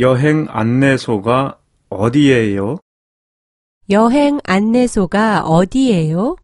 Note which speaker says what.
Speaker 1: 여행 안내소가 어디예요?
Speaker 2: 여행 안내소가 어디예요?